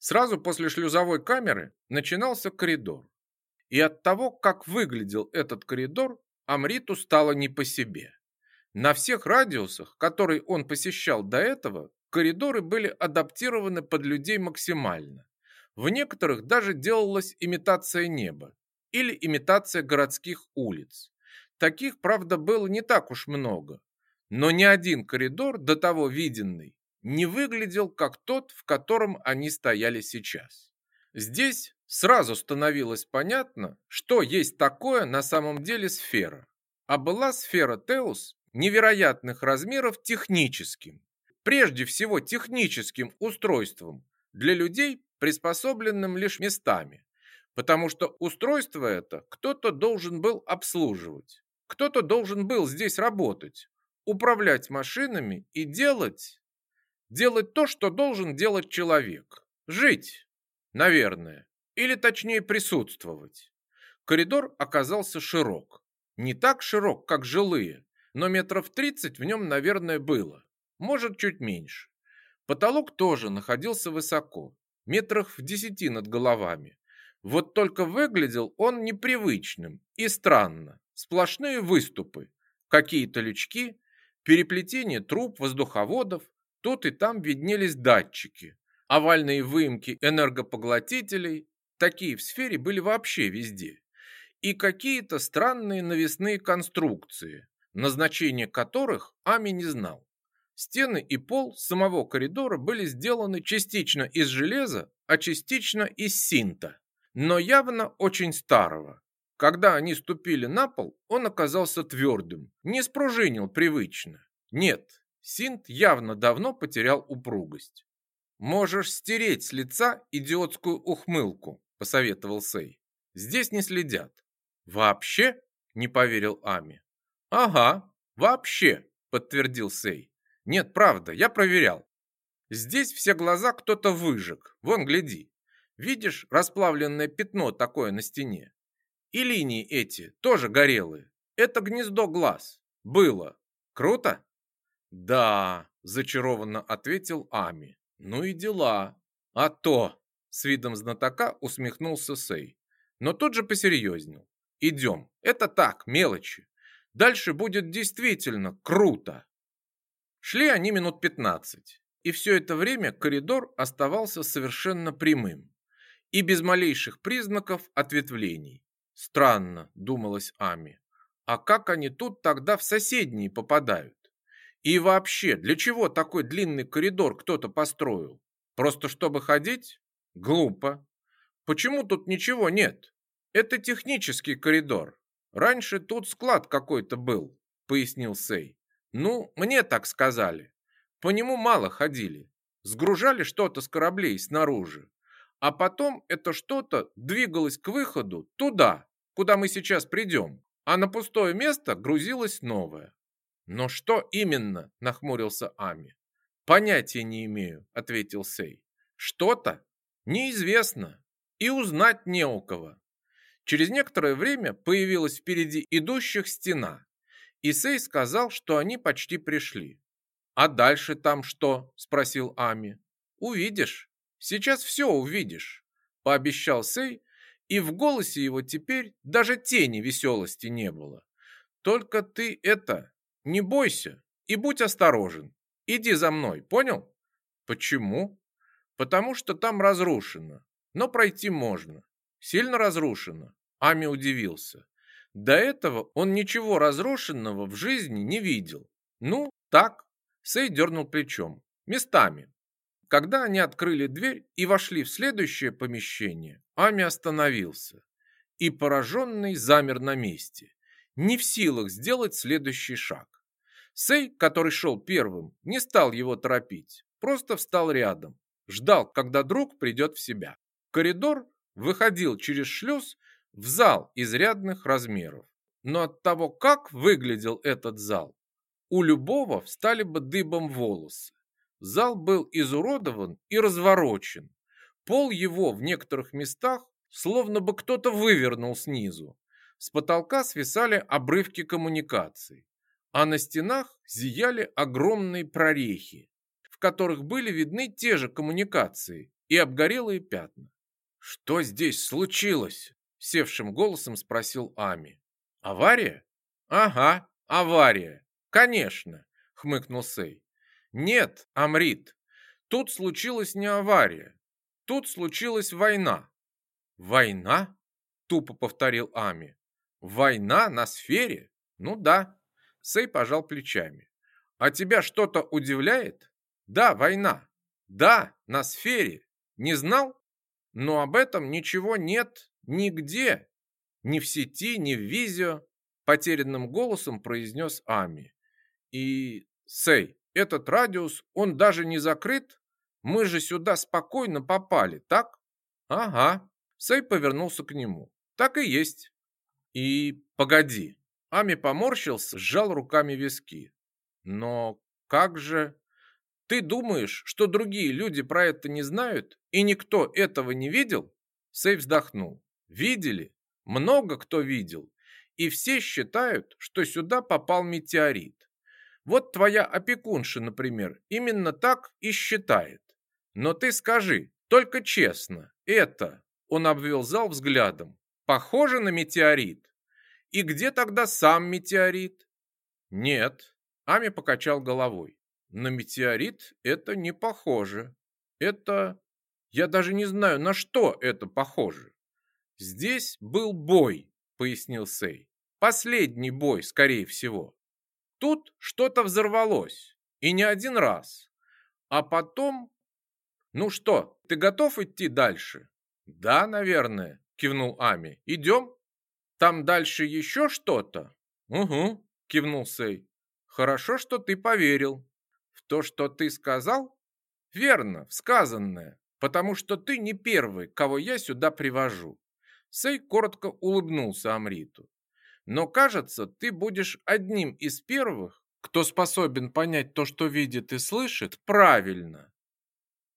Сразу после шлюзовой камеры начинался коридор. И от того, как выглядел этот коридор, Амриту стало не по себе. На всех радиусах, которые он посещал до этого, коридоры были адаптированы под людей максимально. В некоторых даже делалась имитация неба или имитация городских улиц. Таких, правда, было не так уж много, но ни один коридор до того виденный не выглядел как тот, в котором они стояли сейчас. Здесь сразу становилось понятно, что есть такое на самом деле сфера. А была сфера Теус невероятных размеров техническим, прежде всего техническим устройством для людей, приспособленным лишь местами, потому что устройство это кто-то должен был обслуживать, кто-то должен был здесь работать, управлять машинами и делать делать то, что должен делать человек. Жить, наверное, или точнее присутствовать. Коридор оказался широк. Не так широк, как жилые, но метров 30 в нем, наверное, было. Может, чуть меньше. Потолок тоже находился высоко, метрах в десяти над головами. Вот только выглядел он непривычным и странно. Сплошные выступы, какие-то лючки, переплетение труб, воздуховодов, Тут и там виднелись датчики, овальные выемки энергопоглотителей, такие в сфере были вообще везде, и какие-то странные навесные конструкции, назначение которых Ами не знал. Стены и пол самого коридора были сделаны частично из железа, а частично из синта, но явно очень старого. Когда они ступили на пол, он оказался твердым, не спружинил привычно. Нет, Синт явно давно потерял упругость. «Можешь стереть с лица идиотскую ухмылку», – посоветовал Сей. «Здесь не следят». «Вообще?» – не поверил Ами. «Ага, вообще», – подтвердил Сей. «Нет, правда, я проверял. Здесь все глаза кто-то выжег. Вон, гляди. Видишь расплавленное пятно такое на стене? И линии эти тоже горелые. Это гнездо глаз. Было. Круто?» «Да», – зачарованно ответил Ами. «Ну и дела. А то!» – с видом знатока усмехнулся Сей. Но тут же посерьезнел. «Идем. Это так, мелочи. Дальше будет действительно круто». Шли они минут пятнадцать, и все это время коридор оставался совершенно прямым и без малейших признаков ответвлений. Странно, думалось Ами. А как они тут тогда в соседние попадают? И вообще, для чего такой длинный коридор кто-то построил? Просто чтобы ходить? Глупо. Почему тут ничего нет? Это технический коридор. Раньше тут склад какой-то был, пояснил Сей. Ну, мне так сказали. По нему мало ходили. Сгружали что-то с кораблей снаружи. А потом это что-то двигалось к выходу туда, куда мы сейчас придем. А на пустое место грузилось новое. «Но что именно?» – нахмурился Ами. «Понятия не имею», – ответил Сей. «Что-то? Неизвестно. И узнать не у кого». Через некоторое время появилась впереди идущих стена, и Сей сказал, что они почти пришли. «А дальше там что?» – спросил Ами. «Увидишь. Сейчас все увидишь», – пообещал Сей, и в голосе его теперь даже тени веселости не было. «Только ты это, не бойся и будь осторожен. Иди за мной, понял? Почему? Потому что там разрушено, но пройти можно. Сильно разрушено. Ами удивился. До этого он ничего разрушенного в жизни не видел. Ну, так. Сей дернул плечом. Местами. Когда они открыли дверь и вошли в следующее помещение, Ами остановился и пораженный замер на месте не в силах сделать следующий шаг. Сей, который шел первым, не стал его торопить, просто встал рядом, ждал, когда друг придет в себя. Коридор выходил через шлюз в зал изрядных размеров. Но от того, как выглядел этот зал, у любого встали бы дыбом волосы. Зал был изуродован и разворочен. Пол его в некоторых местах словно бы кто-то вывернул снизу. С потолка свисали обрывки коммуникаций, а на стенах зияли огромные прорехи, в которых были видны те же коммуникации и обгорелые пятна. «Что здесь случилось?» – севшим голосом спросил Ами. «Авария?» «Ага, авария. Конечно», – хмыкнул Сей. «Нет, Амрит, тут случилась не авария. Тут случилась война». «Война?» – тупо повторил Ами. «Война на сфере? Ну да». Сей пожал плечами. «А тебя что-то удивляет?» «Да, война. Да, на сфере. Не знал? Но об этом ничего нет нигде. Ни в сети, ни в видео», потерянным голосом произнес Ами. «И, Сей, этот радиус, он даже не закрыт? Мы же сюда спокойно попали, так?» «Ага». Сей повернулся к нему. «Так и есть». «И погоди». Ами поморщился, сжал руками виски. «Но как же...» Ты думаешь, что другие люди про это не знают, и никто этого не видел? Сей вздохнул. Видели? Много кто видел. И все считают, что сюда попал метеорит. Вот твоя опекунша, например, именно так и считает. Но ты скажи, только честно, это, он обвел зал взглядом, похоже на метеорит? И где тогда сам метеорит? Нет, Ами покачал головой. На метеорит это не похоже. Это... Я даже не знаю, на что это похоже. Здесь был бой, пояснил Сей. Последний бой, скорее всего. Тут что-то взорвалось. И не один раз. А потом... Ну что, ты готов идти дальше? Да, наверное, кивнул Ами. Идем? Там дальше еще что-то? Угу, кивнул Сей. Хорошо, что ты поверил. То, что ты сказал, верно, сказанное, потому что ты не первый, кого я сюда привожу. Сей коротко улыбнулся Амриту. Но, кажется, ты будешь одним из первых, кто способен понять то, что видит и слышит, правильно.